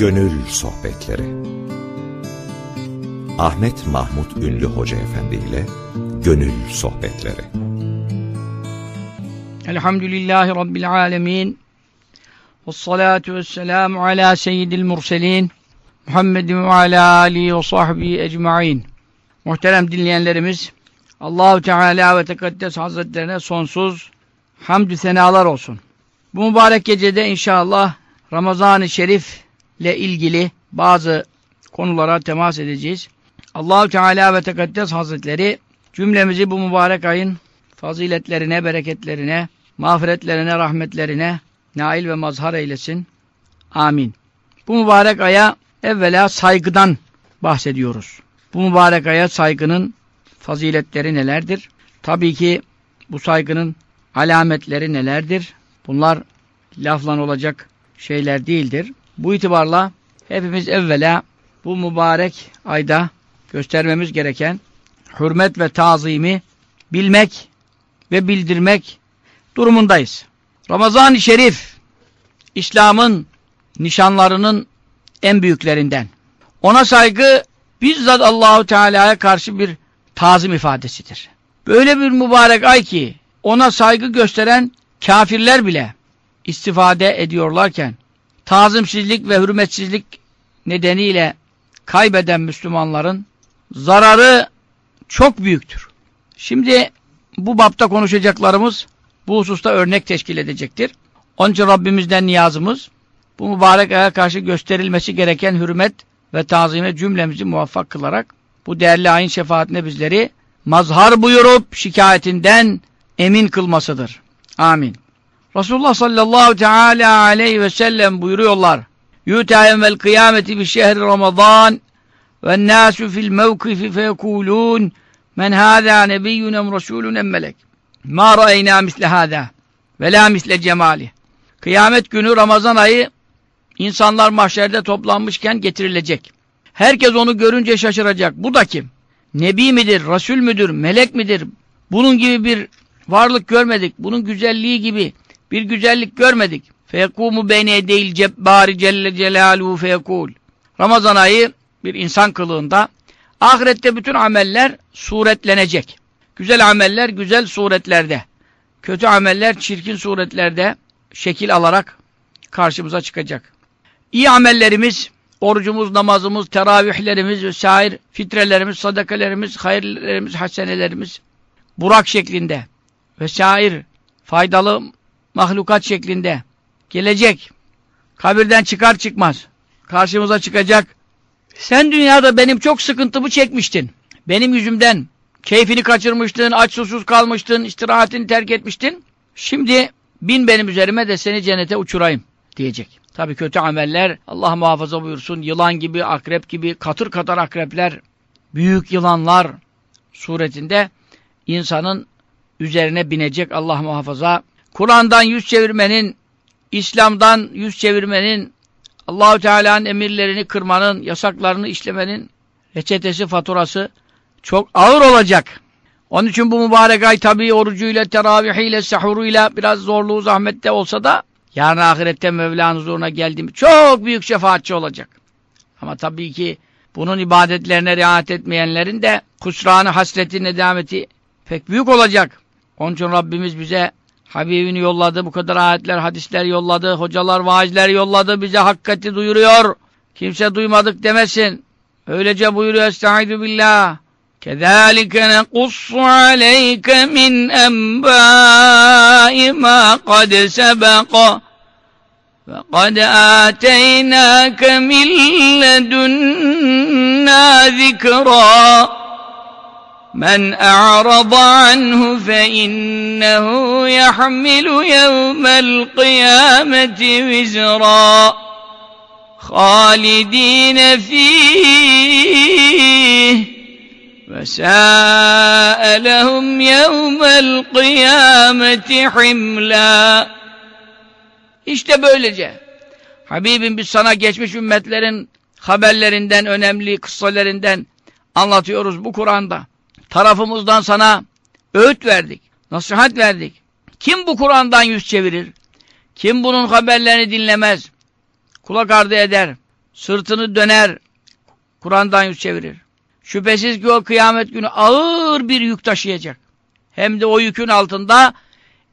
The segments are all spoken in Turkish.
Gönül Sohbetleri. Ahmet Mahmut Ünlü Hoca Efendi ile Gönül Sohbetleri. Elhamdülillahi Rabbil Alemin. Ve salatu ve selamu ala seyyidil murselin Muhammedin ve ala alihi ve sahbihi ecma'in. Muhterem dinleyenlerimiz Allahu Teala ve Tekaddes Hazretlerine sonsuz hamdü senalar olsun. Bu mübarek gecede inşallah Ramazan-ı Şerif ile ilgili bazı konulara temas edeceğiz. Allahu Teala ve Tekaddes Hazretleri cümlemizi bu mübarek ayın faziletlerine, bereketlerine, mağfiretlerine, rahmetlerine nail ve mazhar eylesin. Amin. Bu mübarek aya evvela saygıdan bahsediyoruz. Bu mübarek aya saygının faziletleri nelerdir? Tabii ki bu saygının alametleri nelerdir? Bunlar laflan olacak şeyler değildir. Bu itibarla hepimiz evvela bu mübarek ayda göstermemiz gereken hürmet ve tazimi bilmek ve bildirmek durumundayız. Ramazan-ı Şerif İslam'ın nişanlarının en büyüklerinden. Ona saygı bizzat Allahu Teala'ya karşı bir tazim ifadesidir. Böyle bir mübarek ay ki ona saygı gösteren kafirler bile istifade ediyorlarken tazimsizlik ve hürmetsizlik nedeniyle kaybeden Müslümanların zararı çok büyüktür. Şimdi bu bapta konuşacaklarımız bu hususta örnek teşkil edecektir. Onun için Rabbimizden niyazımız bu mübarek aya karşı gösterilmesi gereken hürmet ve tazime cümlemizi muvaffak kılarak bu değerli ayın şefaatine bizleri mazhar buyurup şikayetinden emin kılmasıdır. Amin. Resulullah sallallahu teala aleyhi ve sellem buyuruyorlar. Yuta evvel kıyameti bi şehri Ramazan ve nâsü fil mevkifi feyekulûn men hâzâ nebiyyun em rasûlun em melek. Ma ra'eynâ misle hâzâ ve lâ misle cemâli. Kıyamet günü Ramazan ayı insanlar mahşerde toplanmışken getirilecek. Herkes onu görünce şaşıracak. Bu da kim? Nebi midir, Resul müdür, melek midir? Bunun gibi bir varlık görmedik. Bunun güzelliği gibi bir güzellik görmedik. Fekumu beyne değil cebbari celle celaluhu fekul. Ramazan ayı bir insan kılığında ahirette bütün ameller suretlenecek. Güzel ameller güzel suretlerde. Kötü ameller çirkin suretlerde şekil alarak karşımıza çıkacak. İyi amellerimiz, orucumuz, namazımız, teravihlerimiz vesaire, fitrelerimiz, sadakalarımız, hayırlarımız, hasenelerimiz burak şeklinde vesaire faydalı mahlukat şeklinde gelecek. Kabirden çıkar çıkmaz karşımıza çıkacak. Sen dünyada benim çok sıkıntımı çekmiştin. Benim yüzümden keyfini kaçırmıştın, aç susuz kalmıştın, istirahatini terk etmiştin. Şimdi bin benim üzerime de seni cennete uçurayım diyecek. Tabii kötü ameller Allah muhafaza buyursun. Yılan gibi, akrep gibi, katır katır akrepler, büyük yılanlar suretinde insanın üzerine binecek Allah muhafaza. Kur'an'dan yüz çevirmenin, İslam'dan yüz çevirmenin, Allahu Teala'nın emirlerini kırmanın, yasaklarını işlemenin reçetesi, faturası çok ağır olacak. Onun için bu mübarek ay tabi orucuyla, teravihiyle, sahuruyla biraz zorluğu, zahmette olsa da yarın ahirette Mevla'nın huzuruna geldiğimiz çok büyük şefaatçi olacak. Ama tabii ki bunun ibadetlerine riayet etmeyenlerin de kusranı, hasreti, nedameti pek büyük olacak. Onun için Rabbimiz bize Habibini yolladı, bu kadar ayetler, hadisler yolladı, hocalar, vaizler yolladı, bize hakikati duyuruyor. Kimse duymadık demesin. Öylece buyuruyor, estaizu billah. كَذَٰلِكَ نَقُصُّ عَلَيْكَ مِنْ أَنْبَاءِ مَا قَدْ سَبَقَ وَقَدْ آتَيْنَاكَ مِنْ لَدُنَّا ذِكْرًا مَنْ أَعْرَضَ عَنْهُ فَإِنَّهُ يَحْمِلُ يَوْمَ الْقِيَامَةِ وِزْرًا خَالِدِينَ فِيهِ وَسَاءَ لَهُمْ يَوْمَ الْقِيَامَةِ حِمْلًا İşte böylece Habibim biz sana geçmiş ümmetlerin haberlerinden, önemli kıssalarından anlatıyoruz bu Kur'an'da. Tarafımızdan sana öğüt verdik, nasihat verdik. Kim bu Kur'an'dan yüz çevirir? Kim bunun haberlerini dinlemez? Kulak ardı eder. sırtını döner, Kur'an'dan yüz çevirir. Şüphesiz ki o kıyamet günü ağır bir yük taşıyacak. Hem de o yükün altında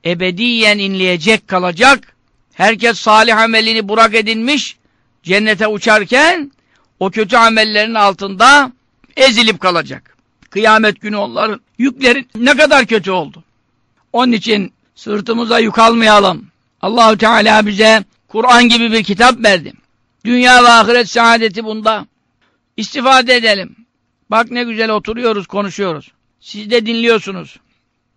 ebediyen inleyecek kalacak. Herkes salih amelini burak edinmiş, cennete uçarken o kötü amellerin altında ezilip kalacak. Kıyamet günü onların yükleri ne kadar kötü oldu. Onun için sırtımıza yük almayalım. Allahu Teala bize Kur'an gibi bir kitap verdi. Dünya ve ahiret saadeti bunda. İstifade edelim. Bak ne güzel oturuyoruz, konuşuyoruz. Siz de dinliyorsunuz.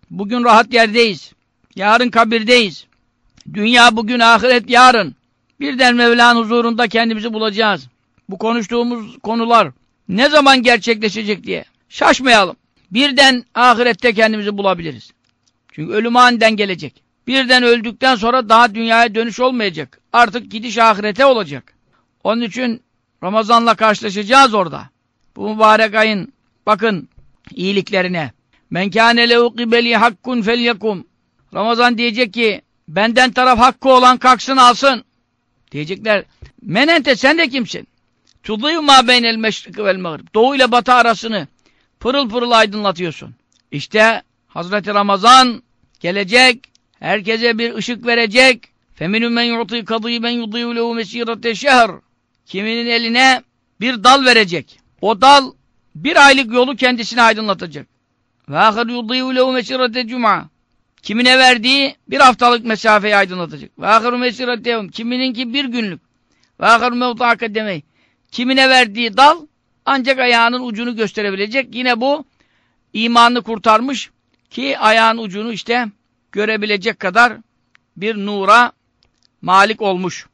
Bugün rahat yerdeyiz. Yarın kabirdeyiz. Dünya bugün, ahiret yarın. Birden Mevla'nın huzurunda kendimizi bulacağız. Bu konuştuğumuz konular ne zaman gerçekleşecek diye. Şaşmayalım. Birden ahirette kendimizi bulabiliriz. Çünkü ölüm aniden gelecek. Birden öldükten sonra daha dünyaya dönüş olmayacak. Artık gidiş ahirete olacak. Onun için Ramazan'la karşılaşacağız orada. Bu mübarek ayın bakın iyiliklerine. Men kâne lehu qibeli hakkun felyekum. Ramazan diyecek ki benden taraf hakkı olan kalksın alsın. Diyecekler menente sen de kimsin? Tudîv mâ beynel meşrik vel mağrib. Doğu ile batı arasını pırıl pırıl aydınlatıyorsun. İşte Hazreti Ramazan gelecek, herkese bir ışık verecek. Feminun men yu'ti kadî men yudîv lehu mesîrete şehr. Kiminin eline bir dal verecek. O dal bir aylık yolu kendisine aydınlatacak. Ahir yudîv lehu mesîrete cuma. Kimine verdiği bir haftalık mesafeyi aydınlatacak. Ve ahir mesîrete Kimininki bir günlük. Ahir mevtâke demeyi. Kimine verdiği dal ancak ayağının ucunu gösterebilecek. Yine bu imanını kurtarmış ki ayağın ucunu işte görebilecek kadar bir nura malik olmuş.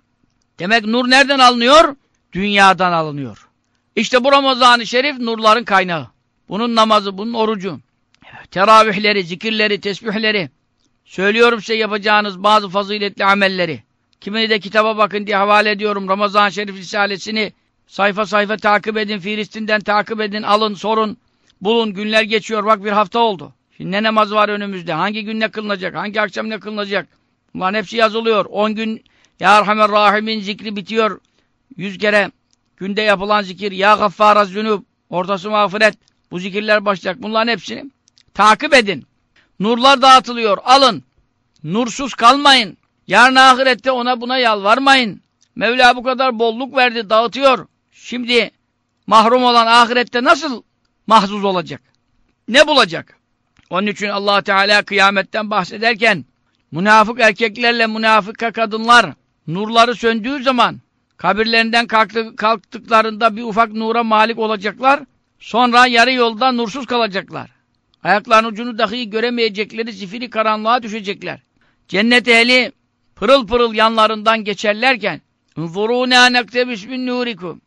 Demek nur nereden alınıyor? Dünyadan alınıyor. İşte bu Ramazan-ı Şerif nurların kaynağı. Bunun namazı, bunun orucu. Teravihleri, zikirleri, tesbihleri. Söylüyorum size yapacağınız bazı faziletli amelleri. Kimini de kitaba bakın diye havale ediyorum. Ramazan-ı Şerif Risalesini sayfa sayfa takip edin. Filistin'den takip edin. Alın, sorun, bulun. Günler geçiyor. Bak bir hafta oldu. Şimdi ne namaz var önümüzde? Hangi gün ne kılınacak? Hangi akşam ne kılınacak? Bunların hepsi yazılıyor. 10 gün Ya Erhamer Rahim'in zikri bitiyor. 100 kere günde yapılan zikir. Ya Gaffara Zünub. Ortası mağfiret. Bu zikirler başlayacak. Bunların hepsini takip edin. Nurlar dağıtılıyor. Alın. Nursuz kalmayın. Yarın ahirette ona buna yalvarmayın. Mevla bu kadar bolluk verdi, dağıtıyor. Şimdi mahrum olan ahirette nasıl mahzuz olacak? Ne bulacak? Onun için allah Teala kıyametten bahsederken münafık erkeklerle münafıka kadınlar nurları söndüğü zaman kabirlerinden kalktıklarında bir ufak nura malik olacaklar. Sonra yarı yolda nursuz kalacaklar. Ayaklarının ucunu dahi göremeyecekleri zifiri karanlığa düşecekler. Cennet ehli pırıl pırıl yanlarından geçerlerken ''Zurûnâ nektebis bin nûrikum''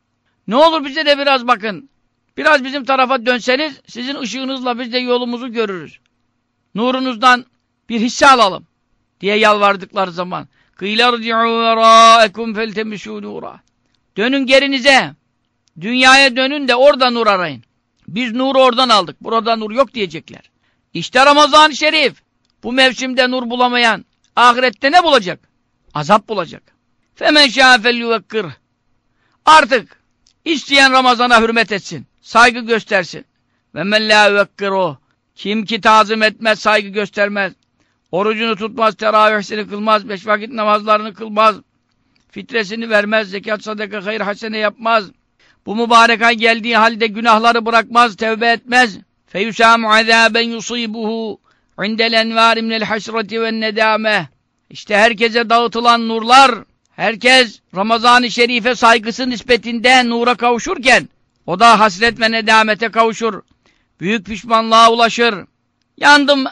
Ne olur bize de biraz bakın. Biraz bizim tarafa dönseniz sizin ışığınızla biz de yolumuzu görürüz. Nurunuzdan bir hisse alalım diye yalvardıkları zaman Dönün gerinize. Dünyaya dönün de orada nur arayın. Biz nuru oradan aldık. Burada nur yok diyecekler. İşte Ramazan-ı Şerif. Bu mevsimde nur bulamayan ahirette ne bulacak? Azap bulacak. Femen şâfel yuvekkır. Artık isteyen Ramazan'a hürmet etsin. Saygı göstersin. Ve men lâ o. Kim ki tazim etmez, saygı göstermez. Orucunu tutmaz, teravihsini kılmaz, beş vakit namazlarını kılmaz. Fitresini vermez, zekat, sadaka, hayır, hasene yapmaz. Bu mübarek ay geldiği halde günahları bırakmaz, tevbe etmez. فَيُسَامُ عَذَابًا يُصِيبُهُ عِنْدَ الْاَنْوَارِ مِنَ الْحَسْرَةِ وَالنَّدَامَةِ İşte herkese dağıtılan nurlar, herkes Ramazan-ı Şerif'e saygısı nispetinde nura kavuşurken, o da hasret ve nedamete kavuşur. Büyük pişmanlığa ulaşır. Yandım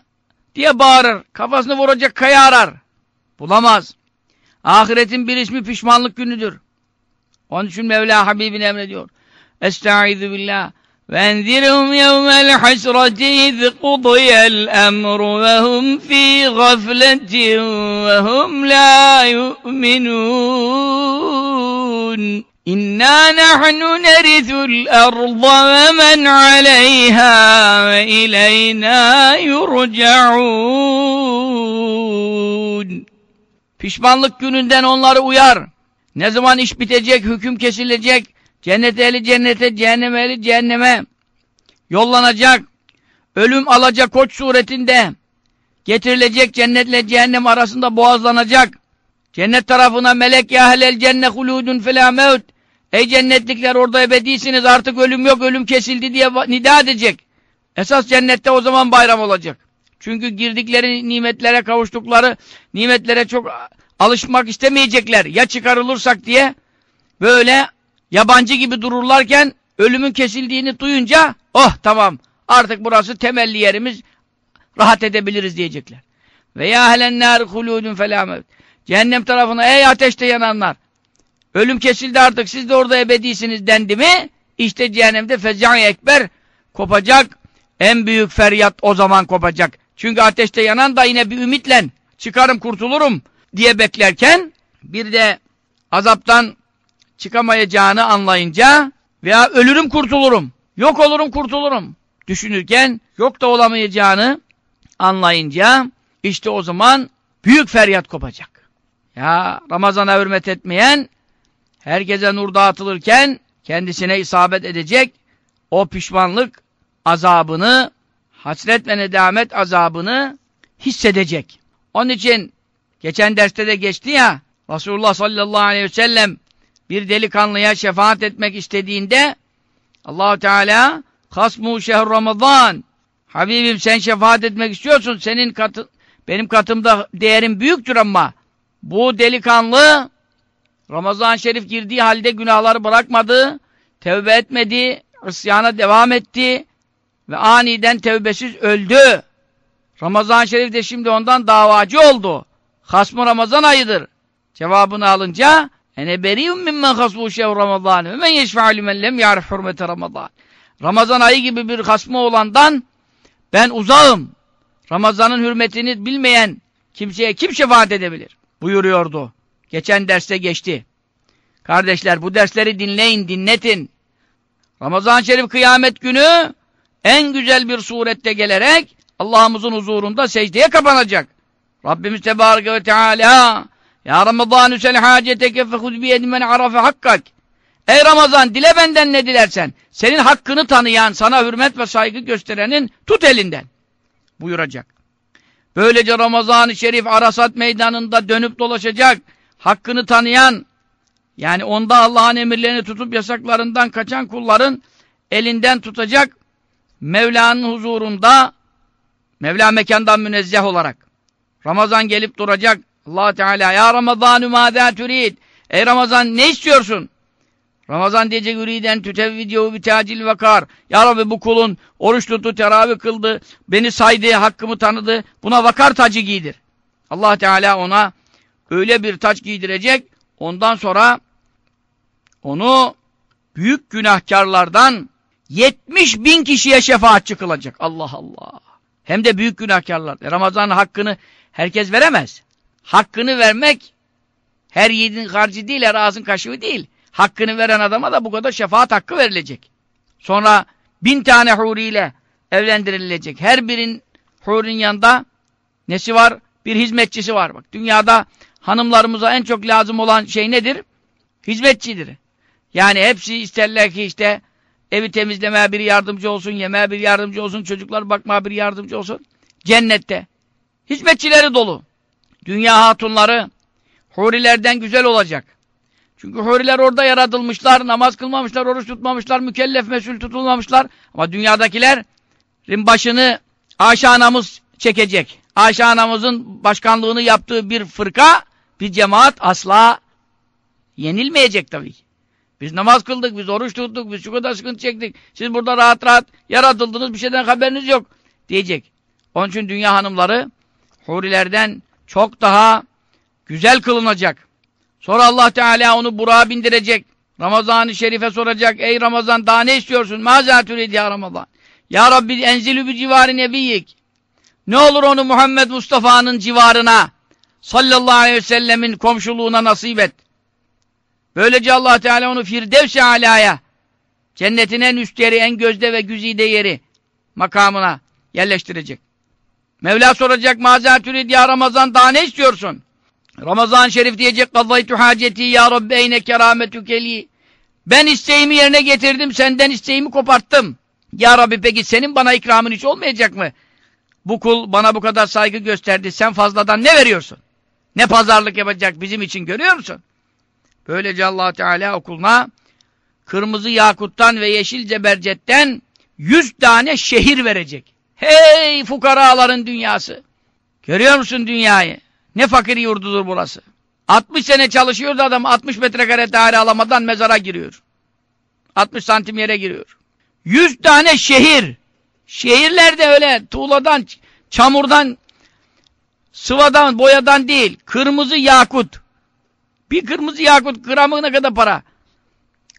diye bağırır. Kafasını vuracak kaya arar. Bulamaz. Ahiretin bir ismi pişmanlık günüdür. Onun için Mevla Habibine emrediyor. Estaizu billah. وَاَنْذِرْهُمْ يَوْمَ الْحَسْرَةِ اِذْ قُضِيَ الْأَمْرُ وَهُمْ ف۪ي غَفْلَةٍ وَهُمْ لَا يُؤْمِنُونَ İnna nahnu nerithul arda ve men aleyha ve ileyna yurcaun. Pişmanlık gününden onları uyar. Ne zaman iş bitecek, hüküm kesilecek, cennet ehli cennete, cehennem ehli cehenneme yollanacak, ölüm alacak koç suretinde getirilecek cennetle cehennem arasında boğazlanacak. Cennet tarafına melek ya helel cenne huludun fela mevt. Ey cennetlikler orada ebedisiniz artık ölüm yok ölüm kesildi diye nida edecek. Esas cennette o zaman bayram olacak. Çünkü girdikleri nimetlere kavuştukları nimetlere çok alışmak istemeyecekler. Ya çıkarılırsak diye böyle yabancı gibi dururlarken ölümün kesildiğini duyunca oh tamam artık burası temelli yerimiz rahat edebiliriz diyecekler. Ve ya helen nar huludun felamet. Cehennem tarafına ey ateşte yananlar. Ölüm kesildi artık siz de orada ebedisiniz dendi mi? İşte cehennemde fezai ekber kopacak. En büyük feryat o zaman kopacak. Çünkü ateşte yanan da yine bir ümitle çıkarım kurtulurum diye beklerken bir de azaptan çıkamayacağını anlayınca veya ölürüm kurtulurum, yok olurum kurtulurum düşünürken yok da olamayacağını anlayınca işte o zaman büyük feryat kopacak. Ya Ramazan'a hürmet etmeyen herkese nur dağıtılırken kendisine isabet edecek o pişmanlık azabını hasret ve nedamet azabını hissedecek. Onun için geçen derste de geçti ya Resulullah sallallahu aleyhi ve sellem bir delikanlıya şefaat etmek istediğinde allah Teala hasmu şehr Ramazan Habibim sen şefaat etmek istiyorsun senin katı, benim katımda değerin büyüktür ama bu delikanlı Ramazan-ı Şerif girdiği halde günahları bırakmadı, tevbe etmedi, isyana devam etti ve aniden tevbesiz öldü. Ramazan-ı Şerif de şimdi ondan davacı oldu. Hasmı Ramazan ayıdır. Cevabını alınca ene beriyum mimmen hasbu şev Ramazan ve men yeşfe'u limen lem ya'rif hurmete Ramazan. Ramazan ayı gibi bir hasmı olandan ben uzağım. Ramazan'ın hürmetini bilmeyen kimseye kim şefaat edebilir? Buyuruyordu. Geçen derste geçti. Kardeşler bu dersleri dinleyin, dinletin. Ramazan-ı Şerif kıyamet günü en güzel bir surette gelerek Allah'ımızın huzurunda secdeye kapanacak. Rabbimiz Tebareke ve Teala Ya Ramazanü sel haceteke fehud biyedimen arafe hakkak. Ey Ramazan dile benden ne dilersen. Senin hakkını tanıyan sana hürmet ve saygı gösterenin tut elinden. Buyuracak. Böylece Ramazan-ı Şerif Arasat meydanında dönüp dolaşacak. Hakkını tanıyan yani onda Allah'ın emirlerini tutup yasaklarından kaçan kulların elinden tutacak. Mevla'nın huzurunda Mevla mekandan münezzeh olarak Ramazan gelip duracak allah Teala ya Ramazanü mâzâ türid Ey Ramazan ne istiyorsun? Ramazan diyecek üriden tütevvidiyehu bitacil vakar. Ya Rabbi bu kulun oruç tuttu, teravih kıldı, beni saydı, hakkımı tanıdı. Buna vakar tacı giydir. allah Teala ona öyle bir taç giydirecek. Ondan sonra onu büyük günahkarlardan 70 bin kişiye şefaatçi kılacak. Allah Allah. Hem de büyük günahkarlar. E, Ramazan'ın hakkını herkes veremez. Hakkını vermek her yiğidin harcı değil, her ağzın kaşığı değil. Hakkını veren adama da bu kadar şefaat hakkı verilecek. Sonra bin tane huriyle evlendirilecek. Her birin hurinin yanında nesi var? Bir hizmetçisi var. Bak dünyada hanımlarımıza en çok lazım olan şey nedir? Hizmetçidir. Yani hepsi isterler ki işte evi temizlemeye bir yardımcı olsun, yemeğe bir yardımcı olsun, çocuklar bakmaya bir yardımcı olsun. Cennette. Hizmetçileri dolu. Dünya hatunları hurilerden güzel olacak. Çünkü huriler orada yaratılmışlar, namaz kılmamışlar, oruç tutmamışlar, mükellef mesul tutulmamışlar. Ama dünyadakilerin başını Ayşe anamız çekecek. Ayşe anamızın başkanlığını yaptığı bir fırka, bir cemaat asla yenilmeyecek tabii ki. Biz namaz kıldık, biz oruç tuttuk, biz şu kadar sıkıntı çektik. Siz burada rahat rahat yaratıldınız, bir şeyden haberiniz yok diyecek. Onun için dünya hanımları hurilerden çok daha güzel kılınacak. Sonra Allah Teala onu Burak'a bindirecek. Ramazan-ı Şerif'e soracak. Ey Ramazan daha ne istiyorsun? Mazâ türid ya Ramazan. Ya Rabbi enzilü bir civarı nebiyyik. Ne olur onu Muhammed Mustafa'nın civarına sallallahu aleyhi ve sellemin komşuluğuna nasip et. Böylece allah Teala onu Firdevs-i Ala'ya cennetin en üst yeri, en gözde ve güzide yeri makamına yerleştirecek. Mevla soracak mazatürid ya Ramazan daha ne istiyorsun? Ramazan Şerif diyecek kazaytu haceti ya Rabbi eyne kerametükeli. Ben isteğimi yerine getirdim, senden isteğimi koparttım. Ya Rabbi peki senin bana ikramın hiç olmayacak mı? Bu kul bana bu kadar saygı gösterdi, sen fazladan ne veriyorsun? Ne pazarlık yapacak bizim için görüyor musun? Böylece allah Teala okuluna kırmızı yakuttan ve yeşil cebercetten yüz tane şehir verecek. Hey fukaraların dünyası! Görüyor musun dünyayı? Ne fakir yurdudur burası. 60 sene çalışıyordu adam 60 metrekare daire alamadan mezara giriyor. 60 santim yere giriyor. 100 tane şehir. Şehirler de öyle tuğladan, çamurdan, sıvadan, boyadan değil. Kırmızı yakut. Bir kırmızı yakut gramı ne kadar para?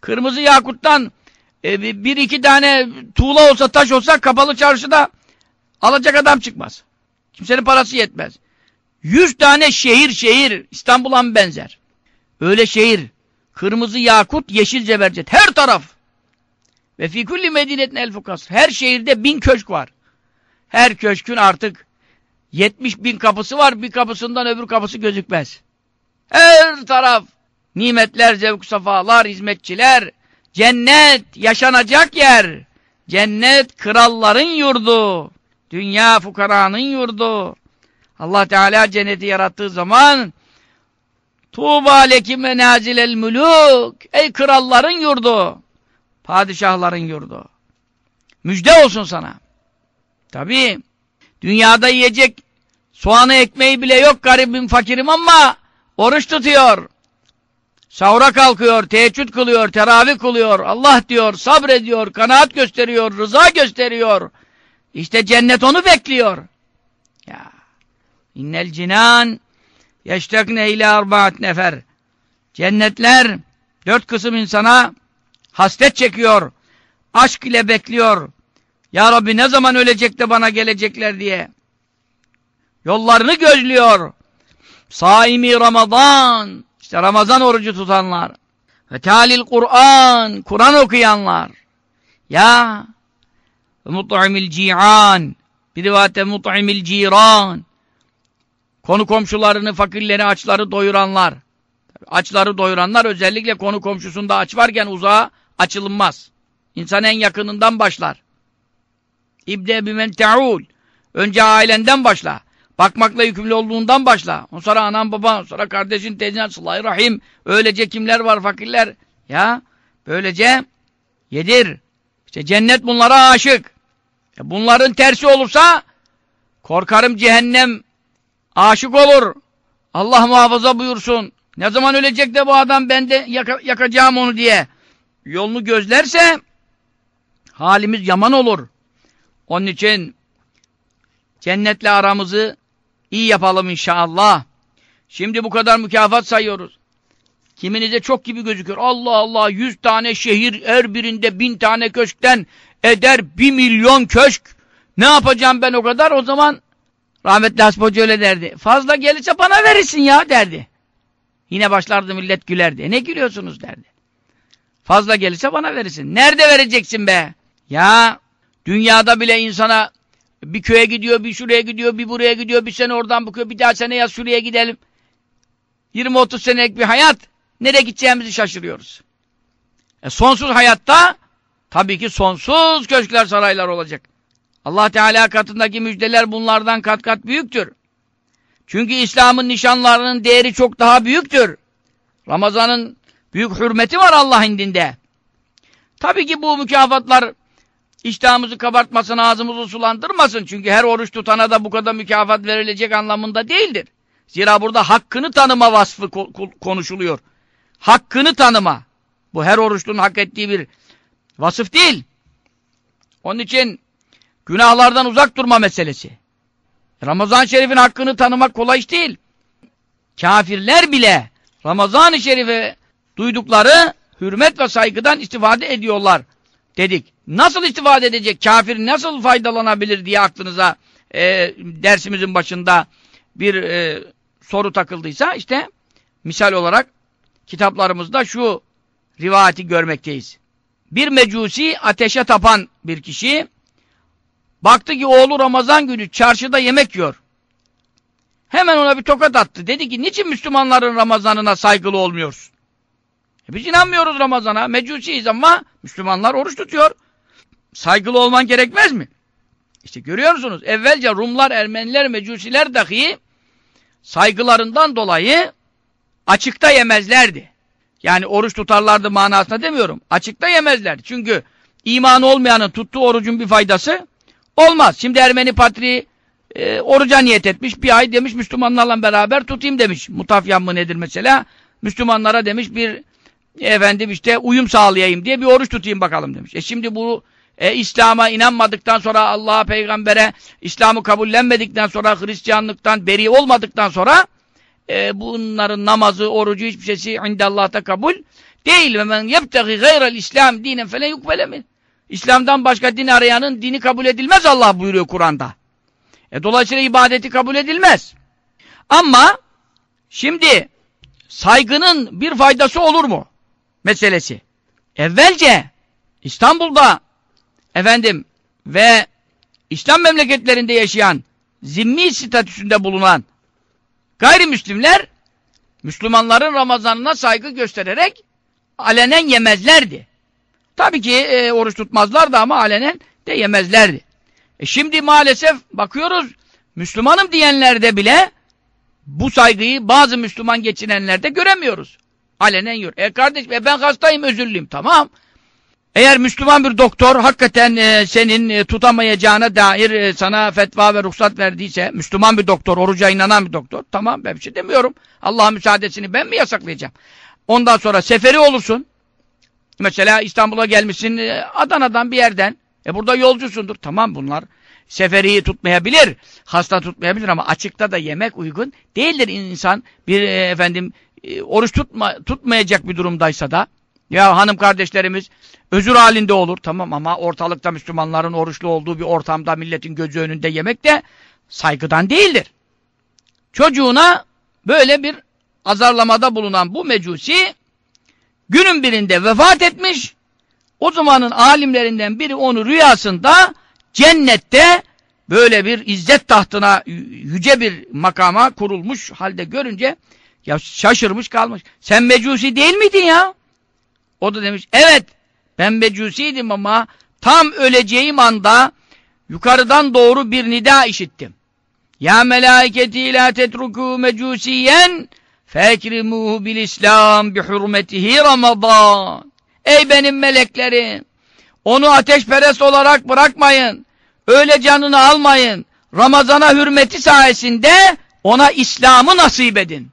Kırmızı yakuttan e, bir iki tane tuğla olsa taş olsa kapalı çarşıda alacak adam çıkmaz. Kimsenin parası yetmez. Yüz tane şehir şehir İstanbul'a mı benzer? Öyle şehir. Kırmızı yakut, yeşil zebercet. Her taraf. Ve fi kulli medinetin el fukas. Her şehirde bin köşk var. Her köşkün artık 70 bin kapısı var. Bir kapısından öbür kapısı gözükmez. Her taraf nimetler, zevk safalar, hizmetçiler, cennet, yaşanacak yer. Cennet kralların yurdu. Dünya fukaranın yurdu. Allah Teala cenneti yarattığı zaman Tuğba leki menazilel müluk Ey kralların yurdu. Padişahların yurdu. Müjde olsun sana. Tabi dünyada yiyecek soğanı ekmeği bile yok garibim fakirim ama oruç tutuyor. Sahura kalkıyor, teheccüd kılıyor, teravih kılıyor, Allah diyor, sabrediyor, kanaat gösteriyor, rıza gösteriyor. İşte cennet onu bekliyor. Ya. İnnel cinan yeştekne ile arbaat nefer. Cennetler dört kısım insana hasret çekiyor. Aşk ile bekliyor. Ya Rabbi ne zaman ölecek de bana gelecekler diye. Yollarını gözlüyor. Saimi Ramazan. İşte Ramazan orucu tutanlar. Ve talil Kur'an. Kur'an okuyanlar. Ya mut'imil ci'an. Bir rivayette mut'imil ciran. Konu komşularını, fakirleri, açları doyuranlar. Açları doyuranlar özellikle konu komşusunda aç varken uzağa açılınmaz. İnsan en yakınından başlar. İbde bimen te'ul. Önce ailenden başla. Bakmakla yükümlü olduğundan başla. On sonra anan baban, sonra kardeşin, teyzen, sıla rahim. Öylece kimler var fakirler? Ya böylece yedir. İşte cennet bunlara aşık. E bunların tersi olursa korkarım cehennem aşık olur. Allah muhafaza buyursun. Ne zaman ölecek de bu adam ben de yaka, yakacağım onu diye yolunu gözlerse halimiz yaman olur. Onun için cennetle aramızı iyi yapalım inşallah. Şimdi bu kadar mükafat sayıyoruz. Kiminize çok gibi gözüküyor. Allah Allah yüz tane şehir her birinde bin tane köşkten eder bir milyon köşk. Ne yapacağım ben o kadar? O zaman rahmetli Hasip Hoca öyle derdi. Fazla gelirse bana verirsin ya derdi. Yine başlardı millet gülerdi. Ne gülüyorsunuz derdi. Fazla gelirse bana verirsin. Nerede vereceksin be? Ya dünyada bile insana bir köye gidiyor, bir şuraya gidiyor, bir buraya gidiyor, bir sene oradan bakıyor, bir daha sene yaz şuraya gidelim. 20-30 senelik bir hayat. Nereye gideceğimizi şaşırıyoruz. E sonsuz hayatta tabii ki sonsuz köşkler, saraylar olacak. Allah Teala katındaki müjdeler bunlardan kat kat büyüktür. Çünkü İslam'ın nişanlarının değeri çok daha büyüktür. Ramazan'ın büyük hürmeti var Allah indinde. Tabii ki bu mükafatlar iştahımızı kabartmasın, ağzımızı sulandırmasın. Çünkü her oruç tutana da bu kadar mükafat verilecek anlamında değildir. Zira burada hakkını tanıma vasfı konuşuluyor. Hakkını tanıma. Bu her oruçlunun hak ettiği bir vasıf değil. Onun için günahlardan uzak durma meselesi. Ramazan-ı Şerif'in hakkını tanımak kolay iş değil. Kafirler bile Ramazan-ı Şerif'e duydukları hürmet ve saygıdan istifade ediyorlar dedik. Nasıl istifade edecek? Kafir nasıl faydalanabilir diye aklınıza e, dersimizin başında bir e, soru takıldıysa işte misal olarak kitaplarımızda şu rivayeti görmekteyiz. Bir mecusi ateşe tapan bir kişi baktı ki oğlu Ramazan günü çarşıda yemek yiyor. Hemen ona bir tokat attı. Dedi ki niçin Müslümanların Ramazanına saygılı olmuyorsun? E biz inanmıyoruz Ramazan'a. Mecusiyiz ama Müslümanlar oruç tutuyor. Saygılı olman gerekmez mi? İşte görüyor musunuz? Evvelce Rumlar, Ermeniler, Mecusiler dahi saygılarından dolayı açıkta yemezlerdi. Yani oruç tutarlardı manasında demiyorum. Açıkta yemezlerdi. Çünkü imanı olmayanın tuttuğu orucun bir faydası olmaz. Şimdi Ermeni patriği e, oruca niyet etmiş. Bir ay demiş Müslümanlarla beraber tutayım demiş. Mutafyan mı nedir mesela? Müslümanlara demiş bir efendim işte uyum sağlayayım diye bir oruç tutayım bakalım demiş. E şimdi bu e, İslam'a inanmadıktan sonra Allah'a peygambere İslam'ı kabullenmedikten sonra Hristiyanlıktan beri olmadıktan sonra e, bunların namazı, orucu hiçbir şeysi indallah'ta kabul değil. Ve men yebtegi gayrel İslam dinen fele yukbele İslam'dan başka din arayanın dini kabul edilmez Allah buyuruyor Kur'an'da. E, dolayısıyla ibadeti kabul edilmez. Ama şimdi saygının bir faydası olur mu? Meselesi. Evvelce İstanbul'da efendim ve İslam memleketlerinde yaşayan zimmi statüsünde bulunan gayrimüslimler Müslümanların Ramazanına saygı göstererek alenen yemezlerdi. Tabii ki e, oruç tutmazlardı ama alenen de yemezlerdi. E şimdi maalesef bakıyoruz Müslümanım diyenlerde bile bu saygıyı bazı Müslüman geçinenlerde göremiyoruz. Alenen yiyor. E kardeşim e ben hastayım özürlüyüm. Tamam. Eğer Müslüman bir doktor hakikaten e, senin e, tutamayacağına dair e, sana fetva ve ruhsat verdiyse, Müslüman bir doktor, oruca inanan bir doktor, tamam ben bir şey demiyorum. Allah'ın müsaadesini ben mi yasaklayacağım? Ondan sonra seferi olursun. Mesela İstanbul'a gelmişsin e, Adana'dan bir yerden. E burada yolcusundur. Tamam bunlar seferiyi tutmayabilir, hasta tutmayabilir ama açıkta da yemek uygun değildir insan bir e, efendim e, oruç tutma, tutmayacak bir durumdaysa da ya hanım kardeşlerimiz özür halinde olur tamam ama ortalıkta Müslümanların oruçlu olduğu bir ortamda milletin gözü önünde yemek de saygıdan değildir. Çocuğuna böyle bir azarlamada bulunan bu mecusi günün birinde vefat etmiş. O zamanın alimlerinden biri onu rüyasında cennette böyle bir izzet tahtına yüce bir makama kurulmuş halde görünce ya şaşırmış kalmış. Sen mecusi değil miydin ya? O da demiş evet ben mecusiydim ama tam öleceğim anda yukarıdan doğru bir nida işittim. Ya melaiketi la tetruku mecusiyen fekrimuhu bil İslam bi hurmetihi Ramazan. Ey benim meleklerim onu ateşperest olarak bırakmayın. Öyle canını almayın. Ramazana hürmeti sayesinde ona İslam'ı nasip edin.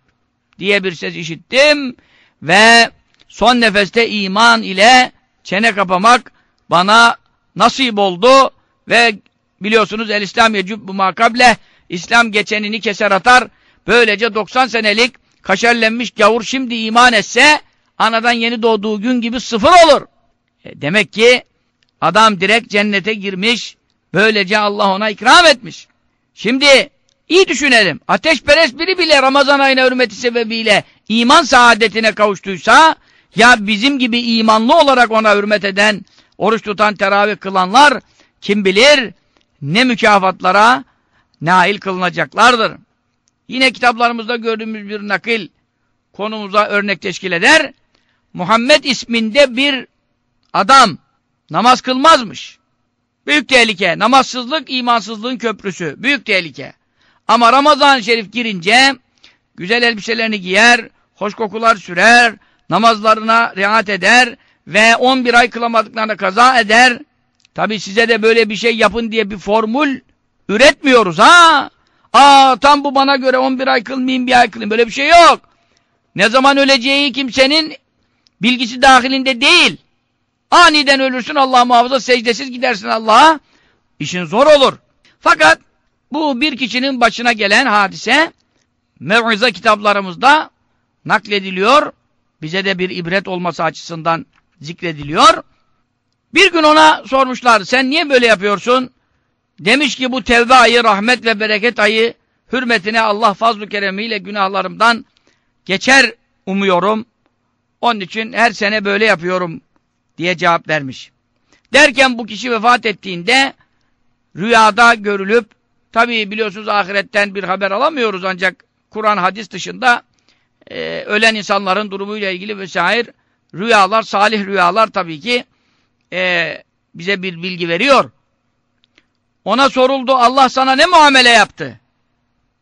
Diye bir ses işittim ve son nefeste iman ile çene kapamak bana nasip oldu ve biliyorsunuz el İslam yecub bu makable İslam geçenini keser atar. Böylece 90 senelik kaşerlenmiş gavur şimdi iman etse anadan yeni doğduğu gün gibi sıfır olur. E demek ki Adam direkt cennete girmiş. Böylece Allah ona ikram etmiş. Şimdi iyi düşünelim. Ateşperest biri bile Ramazan ayına hürmeti sebebiyle iman saadetine kavuştuysa ya bizim gibi imanlı olarak ona hürmet eden, oruç tutan, teravih kılanlar kim bilir ne mükafatlara nail kılınacaklardır. Yine kitaplarımızda gördüğümüz bir nakil konumuza örnek teşkil eder. Muhammed isminde bir adam Namaz kılmazmış. Büyük tehlike. Namazsızlık imansızlığın köprüsü. Büyük tehlike. Ama Ramazan-ı Şerif girince güzel elbiselerini giyer, hoş kokular sürer, namazlarına riayet eder ve 11 ay kılamadıklarına kaza eder. Tabi size de böyle bir şey yapın diye bir formül üretmiyoruz ha. Aa tam bu bana göre 11 ay kılmayayım bir ay kılayım. Böyle bir şey yok. Ne zaman öleceği kimsenin bilgisi dahilinde değil. Aniden ölürsün Allah muhafaza secdesiz gidersin Allah'a. İşin zor olur. Fakat bu bir kişinin başına gelen hadise mev'ize kitaplarımızda naklediliyor. Bize de bir ibret olması açısından zikrediliyor. Bir gün ona sormuşlar sen niye böyle yapıyorsun? Demiş ki bu tevbe ayı, rahmet ve bereket ayı hürmetine Allah fazl-ı keremiyle günahlarımdan geçer umuyorum. Onun için her sene böyle yapıyorum diye cevap vermiş. Derken bu kişi vefat ettiğinde rüyada görülüp Tabii biliyorsunuz ahiretten bir haber alamıyoruz ancak Kur'an hadis dışında e, ölen insanların durumuyla ilgili vesaire rüyalar, salih rüyalar tabii ki e, bize bir bilgi veriyor. Ona soruldu Allah sana ne muamele yaptı?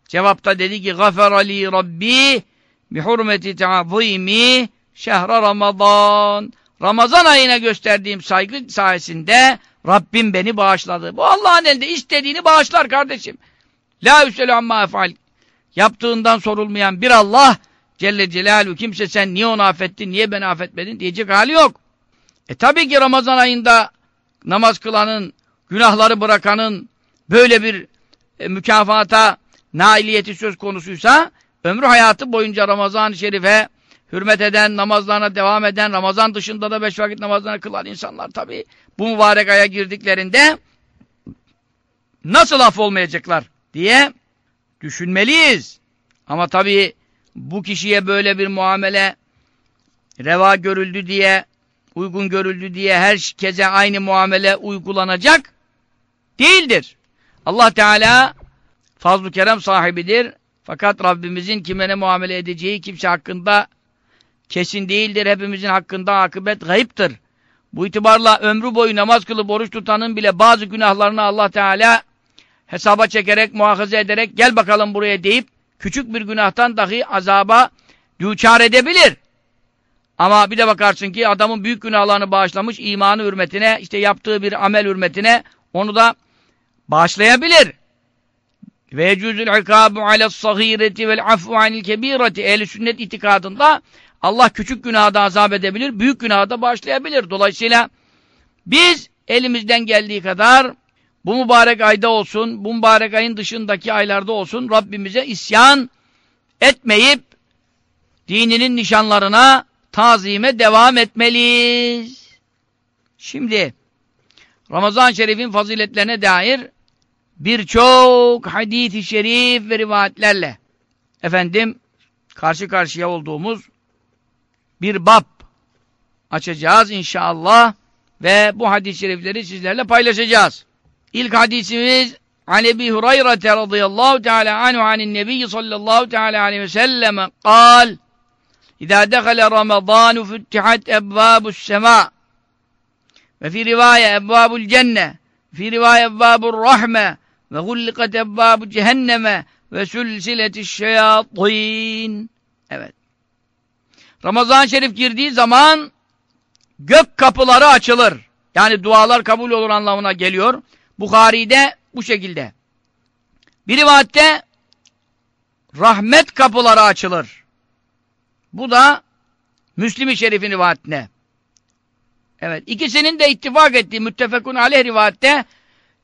Cevapta dedi ki Gaferali Rabbi bi hurmeti ta'zimi şehre Ramazan. Ramazan ayına gösterdiğim saygı sayesinde Rabbim beni bağışladı. Bu Allah'ın elinde istediğini bağışlar kardeşim. La üstelü amma efal. Yaptığından sorulmayan bir Allah Celle Celaluhu kimse sen niye onu affettin, niye beni affetmedin diyecek hali yok. E tabii ki Ramazan ayında namaz kılanın, günahları bırakanın böyle bir e, mükafata nailiyeti söz konusuysa ömrü hayatı boyunca Ramazan-ı Şerif'e hürmet eden, namazlarına devam eden, Ramazan dışında da beş vakit namazlarını kılan insanlar tabii bu mübarek aya girdiklerinde nasıl af olmayacaklar diye düşünmeliyiz. Ama tabii bu kişiye böyle bir muamele reva görüldü diye, uygun görüldü diye herkese aynı muamele uygulanacak değildir. Allah Teala fazl-ı kerem sahibidir. Fakat Rabbimizin kime ne muamele edeceği kimse hakkında kesin değildir. Hepimizin hakkında akıbet gayiptir. Bu itibarla ömrü boyu namaz kılıp oruç tutanın bile bazı günahlarını Allah Teala hesaba çekerek, muhafaza ederek gel bakalım buraya deyip küçük bir günahtan dahi azaba düçar edebilir. Ama bir de bakarsın ki adamın büyük günahlarını bağışlamış, imanı hürmetine, işte yaptığı bir amel hürmetine onu da bağışlayabilir. Ve yecuzul ikabu ale's-sagireti vel afu anil kebireti. Ehl-i sünnet itikadında Allah küçük günahda azap edebilir, büyük günahda bağışlayabilir. Dolayısıyla biz elimizden geldiği kadar bu mübarek ayda olsun, bu mübarek ayın dışındaki aylarda olsun Rabbimize isyan etmeyip dininin nişanlarına tazime devam etmeliyiz. Şimdi Ramazan-ı Şerif'in faziletlerine dair birçok hadis-i şerif ve rivayetlerle efendim karşı karşıya olduğumuz bir bab açacağız inşallah ve bu hadis-i şerifleri sizlerle paylaşacağız. İlk hadisimiz An Ebi Hureyre radıyallahu teala anhu anin nebiyyi sallallahu teala aleyhi ve selleme kal İzâ dehale Ramazânu füttihat ebbâbus semâ ve fi rivaye ebbâbul cenne fi rivaye ebbâbur rahme ve gullikat ebbâbu cehenneme ve sülsiletiş şeyatîn Evet. Ramazan-ı Şerif girdiği zaman gök kapıları açılır. Yani dualar kabul olur anlamına geliyor. Bukhari'de bu şekilde. Bir rivayette rahmet kapıları açılır. Bu da Müslim-i Şerif'in rivayetine. Evet. ikisinin de ittifak ettiği müttefekun aleyh rivayette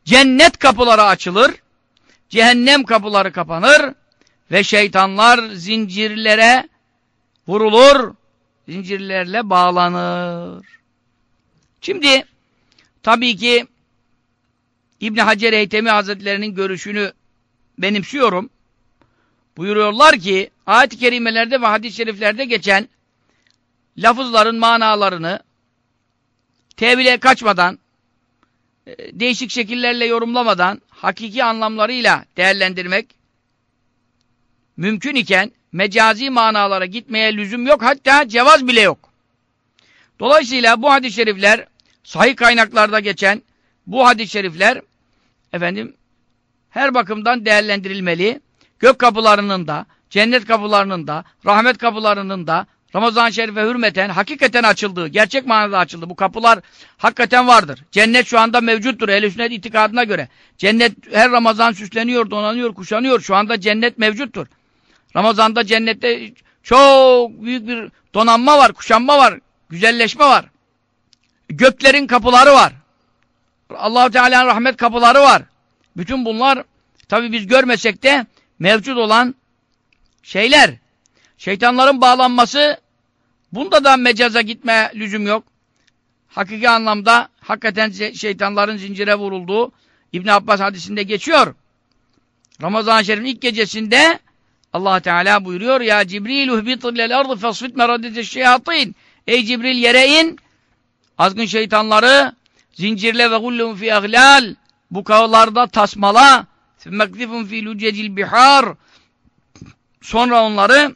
cennet kapıları açılır, cehennem kapıları kapanır ve şeytanlar zincirlere vurulur, zincirlerle bağlanır. Şimdi tabii ki İbn Hacer Eytemi Hazretlerinin görüşünü benimsiyorum. Buyuruyorlar ki ayet-i kerimelerde ve hadis-i şeriflerde geçen lafızların manalarını tevhile kaçmadan e, değişik şekillerle yorumlamadan hakiki anlamlarıyla değerlendirmek mümkün iken mecazi manalara gitmeye lüzum yok. Hatta cevaz bile yok. Dolayısıyla bu hadis-i şerifler sahih kaynaklarda geçen bu hadis-i şerifler efendim her bakımdan değerlendirilmeli. Gök kapılarının da, cennet kapılarının da, rahmet kapılarının da Ramazan-ı Şerif'e hürmeten hakikaten açıldığı, gerçek manada açıldı. Bu kapılar hakikaten vardır. Cennet şu anda mevcuttur ehl sünnet itikadına göre. Cennet her Ramazan süsleniyor, donanıyor, kuşanıyor. Şu anda cennet mevcuttur. Ramazan'da cennette çok büyük bir donanma var, kuşanma var, güzelleşme var. Göklerin kapıları var. Allahu Teala'nın rahmet kapıları var. Bütün bunlar tabi biz görmesek de mevcut olan şeyler. Şeytanların bağlanması bunda da mecaza gitme lüzum yok. Hakiki anlamda hakikaten şeytanların zincire vurulduğu İbn Abbas hadisinde geçiyor. Ramazan-ı Şerif'in ilk gecesinde Allah Teala buyuruyor ya Cibril uhbit lil ardı fasfit meradete şeyatin. Ey Cibril yere in. Azgın şeytanları zincirle ve gullum fi ahlal. Bu kavlarda tasmala, Mekzifun fi lucecil bihar. Sonra onları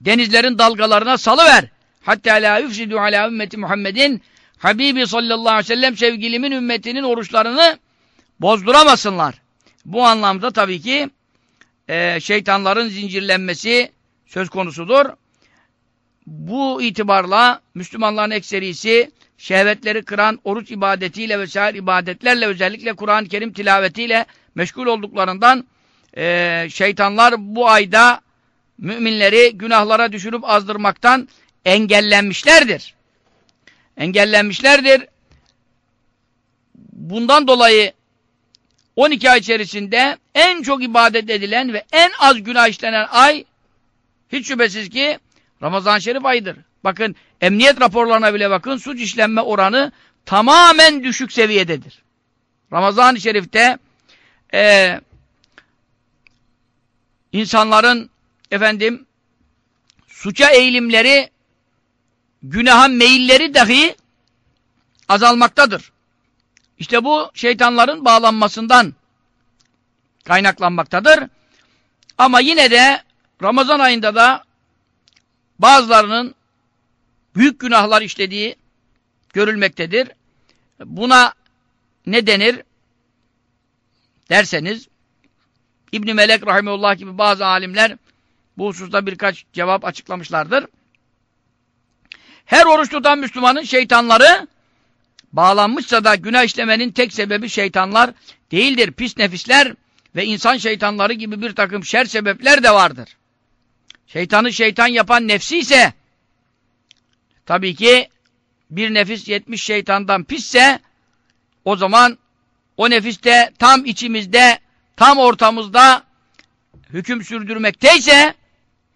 denizlerin dalgalarına salıver. Hatta la yufsidu ala ümmeti Muhammedin Habibi sallallahu aleyhi ve sellem sevgilimin ümmetinin oruçlarını bozduramasınlar. Bu anlamda tabii ki e, şeytanların zincirlenmesi söz konusudur. Bu itibarla Müslümanların ekserisi şehvetleri kıran oruç ibadetiyle vesaire ibadetlerle özellikle Kur'an-ı Kerim tilavetiyle meşgul olduklarından e, şeytanlar bu ayda müminleri günahlara düşürüp azdırmaktan engellenmişlerdir. Engellenmişlerdir. Bundan dolayı 12 ay içerisinde en çok ibadet edilen ve en az günah işlenen ay hiç şüphesiz ki Ramazan Şerif ayıdır. Bakın emniyet raporlarına bile bakın suç işlenme oranı tamamen düşük seviyededir. Ramazan-ı Şerif'te e, insanların efendim suça eğilimleri günaha meyilleri dahi azalmaktadır. İşte bu şeytanların bağlanmasından kaynaklanmaktadır. Ama yine de Ramazan ayında da bazılarının büyük günahlar işlediği görülmektedir. Buna ne denir derseniz İbn Melek rahimullah gibi bazı alimler bu hususta birkaç cevap açıklamışlardır. Her oruç tutan Müslümanın şeytanları bağlanmışsa da günah işlemenin tek sebebi şeytanlar değildir. Pis nefisler ve insan şeytanları gibi bir takım şer sebepler de vardır. Şeytanı şeytan yapan nefsi ise tabii ki bir nefis yetmiş şeytandan pisse o zaman o nefis de tam içimizde, tam ortamızda hüküm sürdürmekteyse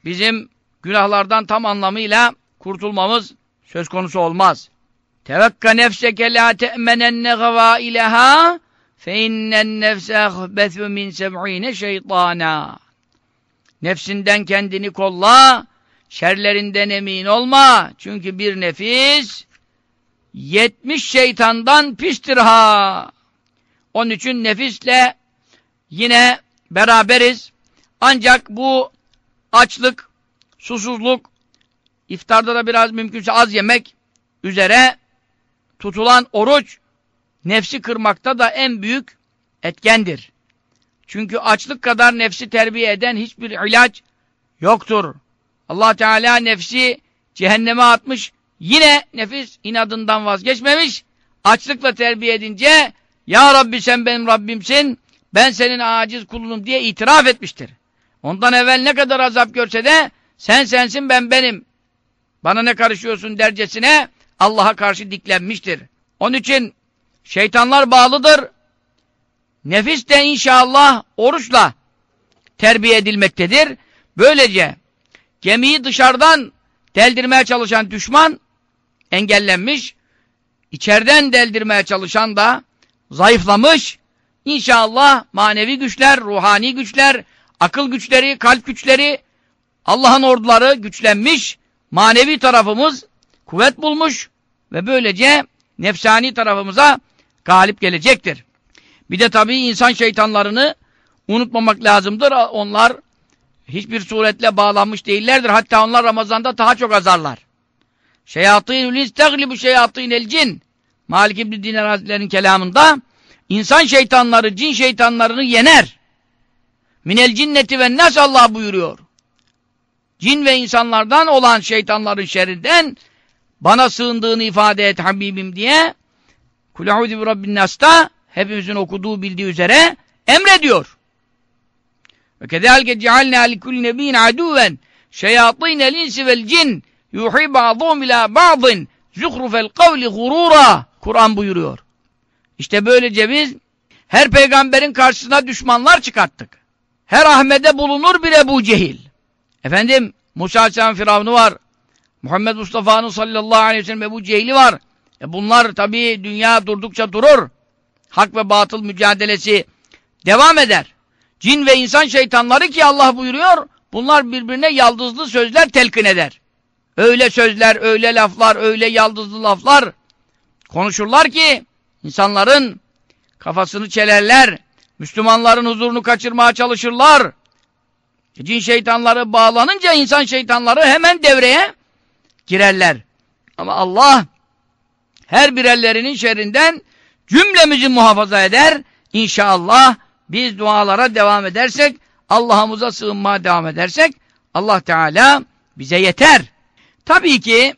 bizim günahlardan tam anlamıyla kurtulmamız söz konusu olmaz. Tevekka nefseke la te'menenne gavaileha fe innen nefse min seb'ine şeytana. Nefsinden kendini kolla, şerlerinden emin olma. Çünkü bir nefis yetmiş şeytandan pistir ha. Onun için nefisle yine beraberiz. Ancak bu açlık, susuzluk, iftarda da biraz mümkünse az yemek üzere tutulan oruç nefsi kırmakta da en büyük etkendir. Çünkü açlık kadar nefsi terbiye eden hiçbir ilaç yoktur. Allah Teala nefsi cehenneme atmış. Yine nefis inadından vazgeçmemiş. Açlıkla terbiye edince Ya Rabbi sen benim Rabbimsin. Ben senin aciz kulunum diye itiraf etmiştir. Ondan evvel ne kadar azap görse de sen sensin ben benim. Bana ne karışıyorsun dercesine Allah'a karşı diklenmiştir. Onun için şeytanlar bağlıdır. Nefis de inşallah oruçla terbiye edilmektedir. Böylece gemiyi dışarıdan deldirmeye çalışan düşman engellenmiş, içeriden deldirmeye çalışan da zayıflamış. İnşallah manevi güçler, ruhani güçler, akıl güçleri, kalp güçleri, Allah'ın orduları güçlenmiş, manevi tarafımız kuvvet bulmuş ve böylece nefsani tarafımıza galip gelecektir. Bir de tabii insan şeytanlarını unutmamak lazımdır. Onlar hiçbir suretle bağlanmış değillerdir. Hatta onlar Ramazan'da daha çok azarlar. Şeyatînül ins teglibu şeyatînel cin. Malik İbni Dinar Hazretleri'nin kelamında insan şeytanları, cin şeytanlarını yener. Minel cinneti ve nas Allah buyuruyor. Cin ve insanlardan olan şeytanların şerrinden bana sığındığını ifade et Habibim diye Kul'audu bi Rabbin Nas'ta hepimizin okuduğu bildiği üzere emrediyor. Ve kezalike cealna likulli nebiyyin aduven şeyatînel insi vel cin yuhi ba'dhum ila ba'din zuhrufel kavli gurura Kur'an buyuruyor. İşte böylece biz her peygamberin karşısına düşmanlar çıkarttık. Her Ahmet'e bulunur bir Ebu Cehil. Efendim Musa Aleyhisselam Firavun'u var. Muhammed Mustafa'nın sallallahu aleyhi ve sellem Ebu Cehil'i var. E bunlar tabii dünya durdukça durur. Hak ve batıl mücadelesi devam eder. Cin ve insan şeytanları ki Allah buyuruyor, bunlar birbirine yaldızlı sözler telkin eder. Öyle sözler, öyle laflar, öyle yaldızlı laflar konuşurlar ki insanların kafasını çelerler, Müslümanların huzurunu kaçırmaya çalışırlar. Cin şeytanları bağlanınca insan şeytanları hemen devreye girerler. Ama Allah her birerlerinin şerrinden cümlemizi muhafaza eder. İnşallah biz dualara devam edersek, Allah'ımıza sığınmaya devam edersek, Allah Teala bize yeter. Tabii ki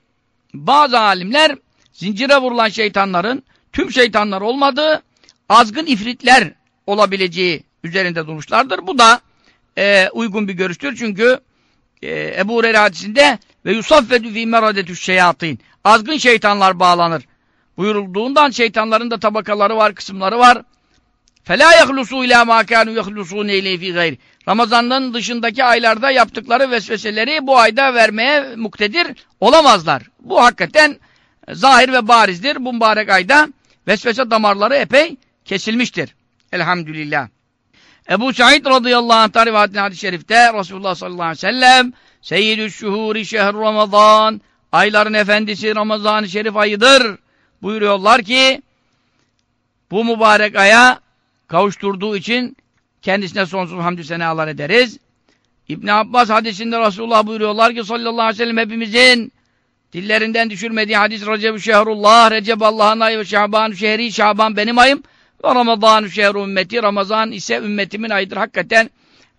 bazı alimler zincire vurulan şeytanların tüm şeytanlar olmadığı, azgın ifritler olabileceği üzerinde durmuşlardır. Bu da e, uygun bir görüştür. Çünkü e, Ebu Hureyre hadisinde ve yusaffedü fî meradetü şeyatîn azgın şeytanlar bağlanır. Buyurulduğundan şeytanların da tabakaları var, kısımları var. فَلَا يَخْلُسُوا اِلَى مَا كَانُوا يَخْلُسُونَ اِلَيْهِ فِي غَيْرِ Ramazan'ın dışındaki aylarda yaptıkları vesveseleri bu ayda vermeye muktedir olamazlar. Bu hakikaten zahir ve barizdir. Bu mübarek ayda vesvese damarları epey kesilmiştir. Elhamdülillah. Ebu Said radıyallahu anh rivayetine hadis-i şerifte Resulullah sallallahu aleyhi ve sellem Seyyidü şuhuri şehr Ramazan ayların efendisi Ramazan-ı Şerif ayıdır. Buyuruyorlar ki bu mübarek aya kavuşturduğu için kendisine sonsuz hamdü senalar ederiz. İbn Abbas hadisinde Resulullah buyuruyorlar ki sallallahu aleyhi ve sellem hepimizin dillerinden düşürmediği hadis Recep-i Şehrullah, Recep Allah'ın ayı ve Şaban şehri, Şaban benim ayım ve Ramazan şehru ümmeti, Ramazan ise ümmetimin ayıdır. Hakikaten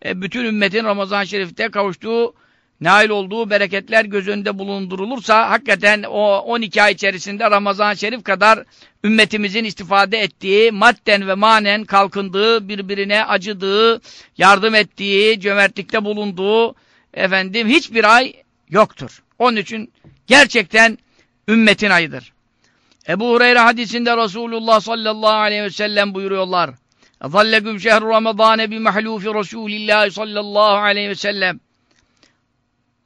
e, bütün ümmetin Ramazan şerifte kavuştuğu, nail olduğu bereketler göz önünde bulundurulursa hakikaten o 12 ay içerisinde Ramazan şerif kadar ümmetimizin istifade ettiği, madden ve manen kalkındığı, birbirine acıdığı, yardım ettiği, cömertlikte bulunduğu efendim hiçbir ay yoktur. Onun için gerçekten ümmetin ayıdır. Ebu Hureyre hadisinde Resulullah sallallahu aleyhi ve sellem buyuruyorlar. Zalleküm şehru Ramazane bi mahlufi Resulillah sallallahu aleyhi ve sellem.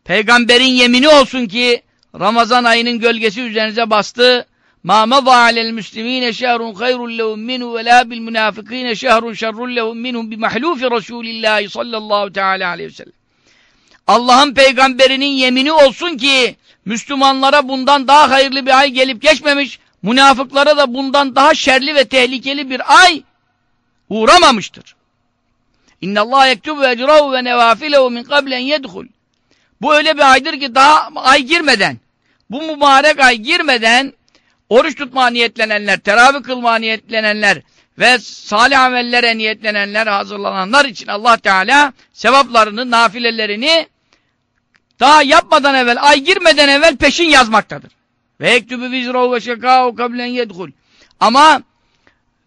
Peygamberin yemini olsun ki Ramazan ayının gölgesi üzerinize bastı. Ma madha alel muslimine şehrun hayrun lehum minhu ve la bil münafikine şehrun şerrun lehum minhum bi mahlufi Resulillah sallallahu teala aleyhi ve sellem. Allah'ın peygamberinin yemini olsun ki Müslümanlara bundan daha hayırlı bir ay gelip geçmemiş, münafıklara da bundan daha şerli ve tehlikeli bir ay uğramamıştır. İnna Allah yektubu ecrahu ve nevafilehu min qablen yedhul. Bu öyle bir aydır ki daha ay girmeden, bu mübarek ay girmeden oruç tutma niyetlenenler, teravih kılma niyetlenenler ve salih amellere niyetlenenler, hazırlananlar için Allah Teala sevaplarını, nafilelerini daha yapmadan evvel, ay girmeden evvel peşin yazmaktadır. Ve ektübü vizrahu ve şekâhu kablen yedhul. Ama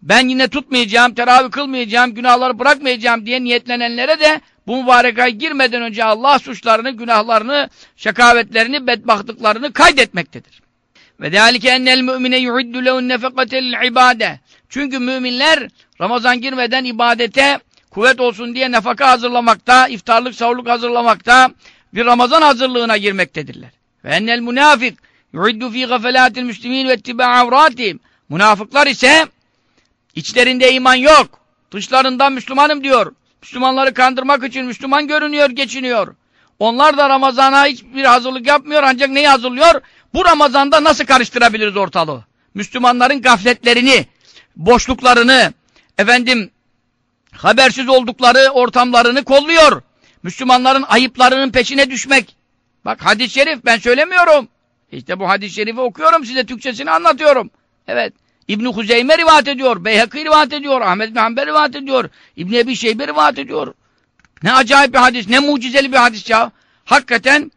ben yine tutmayacağım, teravih kılmayacağım, günahları bırakmayacağım diye niyetlenenlere de bu mübarek ay girmeden önce Allah suçlarını, günahlarını, şekavetlerini, bedbahtlıklarını kaydetmektedir. Ve dealike ennel mü'mine yuhiddu lehun nefekatel ibade. Çünkü müminler Ramazan girmeden ibadete kuvvet olsun diye nefaka hazırlamakta, iftarlık, sahurluk hazırlamakta, bir Ramazan hazırlığına girmektedirler. Ve ennel münafik yuhiddu fi gafelatil müslimin ve ittiba avratihim. Münafıklar ise içlerinde iman yok. Dışlarından Müslümanım diyor. Müslümanları kandırmak için Müslüman görünüyor, geçiniyor. Onlar da Ramazan'a hiçbir hazırlık yapmıyor ancak neyi hazırlıyor? Bu Ramazan'da nasıl karıştırabiliriz ortalığı? Müslümanların gafletlerini, boşluklarını, efendim habersiz oldukları ortamlarını kolluyor. Müslümanların ayıplarının peşine düşmek. Bak hadis-i şerif ben söylemiyorum. İşte bu hadis-i şerifi okuyorum size Türkçesini anlatıyorum. Evet. İbn-i Huzeyme rivayet ediyor, Beyhakî rivayet ediyor, Ahmet bin Hanbel rivayet ediyor, İbn-i Ebi Şeybe rivayet ediyor. Ne acayip bir hadis, ne mucizeli bir hadis ya. Hakikaten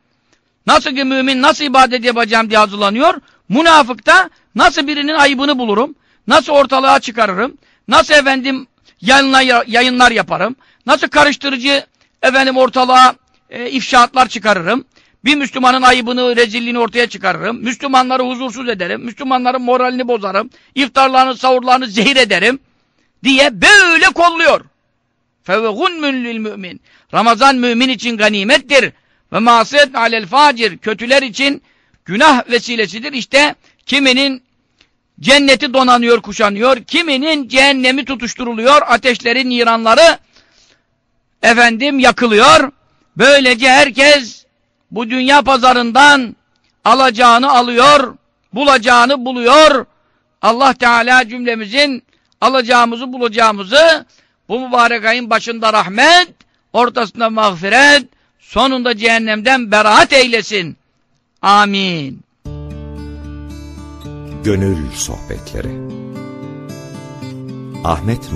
nasıl ki mümin nasıl ibadet yapacağım diye hazırlanıyor, münafıkta nasıl birinin ayıbını bulurum, nasıl ortalığa çıkarırım, nasıl efendim yayınlar, yayınlar yaparım, nasıl karıştırıcı efendim ortalığa e, ifşaatlar çıkarırım, bir Müslümanın ayıbını, rezilliğini ortaya çıkarırım. Müslümanları huzursuz ederim. Müslümanların moralini bozarım. İftarlarını, savurlarını zehir ederim. Diye böyle kolluyor. فَوَغُنْمُنْ mümin. Ramazan mümin için ganimettir. Ve masiyet alel facir. Kötüler için günah vesilesidir. İşte kiminin cenneti donanıyor, kuşanıyor. Kiminin cehennemi tutuşturuluyor. Ateşlerin niranları efendim yakılıyor. Böylece herkes bu dünya pazarından alacağını alıyor, bulacağını buluyor. Allah Teala cümlemizin alacağımızı bulacağımızı bu mübarek ayın başında rahmet, ortasında mağfiret, sonunda cehennemden beraat eylesin. Amin. Gönül Sohbetleri Ahmet